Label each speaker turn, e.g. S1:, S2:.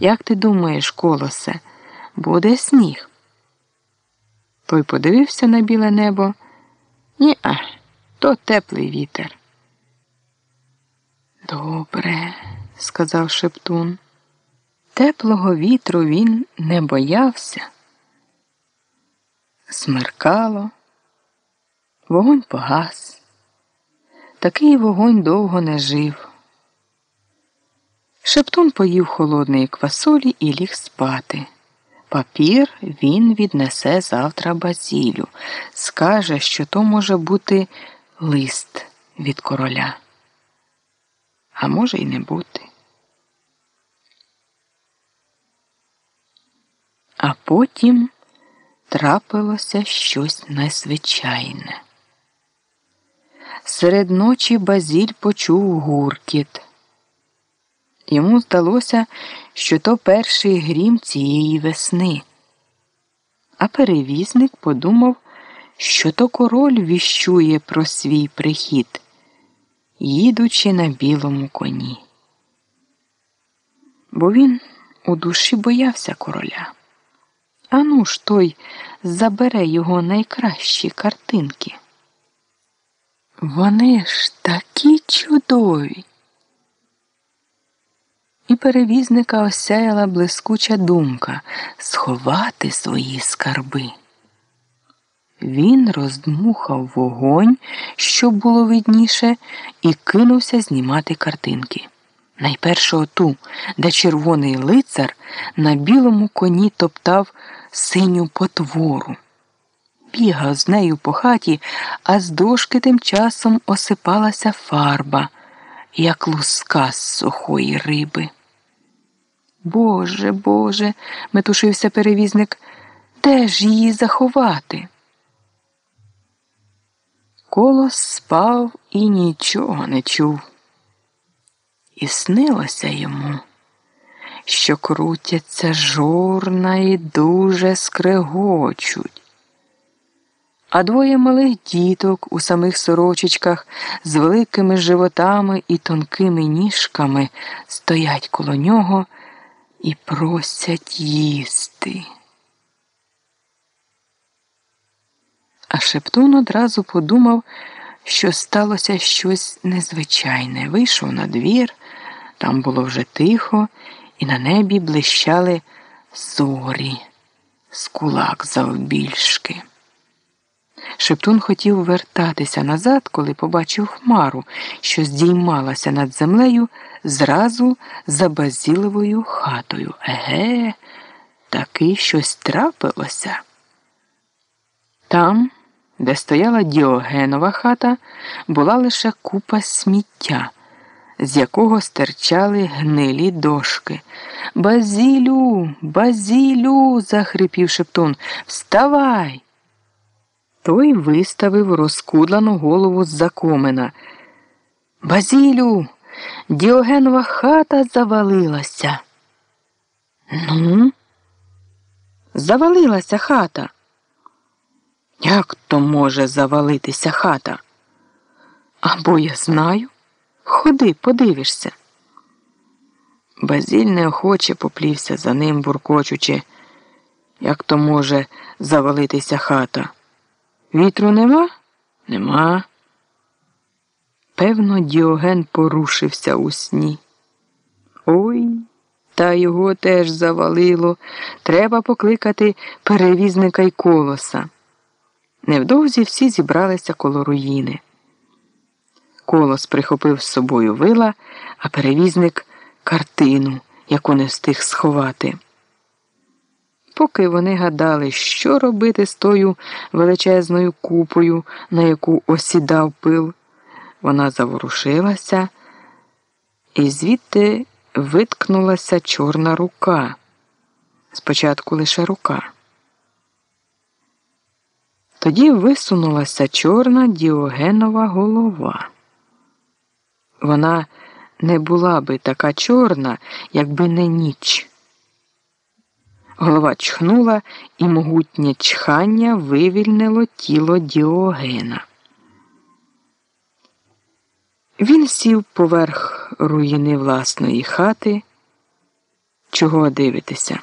S1: Як ти думаєш, колосе, буде сніг? Той подивився на біле небо. Ні, а то теплий вітер. Добре, сказав Шептун. Теплого вітру він не боявся. Смеркало, вогонь погас. Такий вогонь довго не жив. Шептун поїв холодної квасолі і ліг спати. Папір він віднесе завтра базілю, скаже, що то може бути лист від короля. А може й не бути. А потім трапилося щось незвичайне. Серед ночі Базіль почув гуркіт. Йому здалося, що то перший грім цієї весни. А перевізник подумав, що то король віщує про свій прихід, їдучи на білому коні. Бо він у душі боявся короля. Ану ж той забере його найкращі картинки. Вони ж такі чудові. Перевізника осяяла блискуча думка сховати свої скарби. Він роздмухав вогонь, щоб було видніше, і кинувся знімати картинки. Найперше ту, де червоний лицар на білому коні топтав синю потвору. Бігав з нею по хаті, а з дошки тим часом осипалася фарба, як луска з сухої риби. Боже, Боже, метушився перевізник, де ж її заховати? Колос спав і нічого не чув. І снилося йому, що крутяться жорна і дуже скрегочуть. А двоє малих діток у самих сорочечках з великими животами і тонкими ніжками стоять коло нього і просять їсти. А Шептун одразу подумав, що сталося щось незвичайне. Вийшов на двір, там було вже тихо, і на небі блищали зорі з кулак завбільшки. Шептун хотів вертатися назад, коли побачив хмару, що здіймалася над землею зразу за базіловою хатою. Еге, таки щось трапилося. Там, де стояла Діогенова хата, була лише купа сміття, з якого стирчали гнилі дошки. Базілю, базілю, захрипів шептун. Вставай! Той виставив розкудлану голову з-за комина. Базілю, Діогенова хата завалилася. Ну, завалилася хата. Як то може завалитися хата? Або я знаю. Ходи, подивишся. Базіль неохоче поплівся за ним, буркочучи, як то може завалитися хата. Вітру нема? Нема. Певно, Діоген порушився у сні. Ой, та його теж завалило. Треба покликати перевізника й колоса. Невдовзі всі зібралися коло руїни. Колос прихопив з собою вила, а перевізник картину, яку не встиг сховати. Поки вони гадали, що робити з тою величезною купою, на яку осідав пил, вона заворушилася, і звідти виткнулася чорна рука. Спочатку лише рука. Тоді висунулася чорна діогенова голова. Вона не була би така чорна, якби не ніч. Голова чхнула, і могутнє чхання вивільнило тіло Діогена. Він сів поверх руїни власної хати. Чого дивитеся?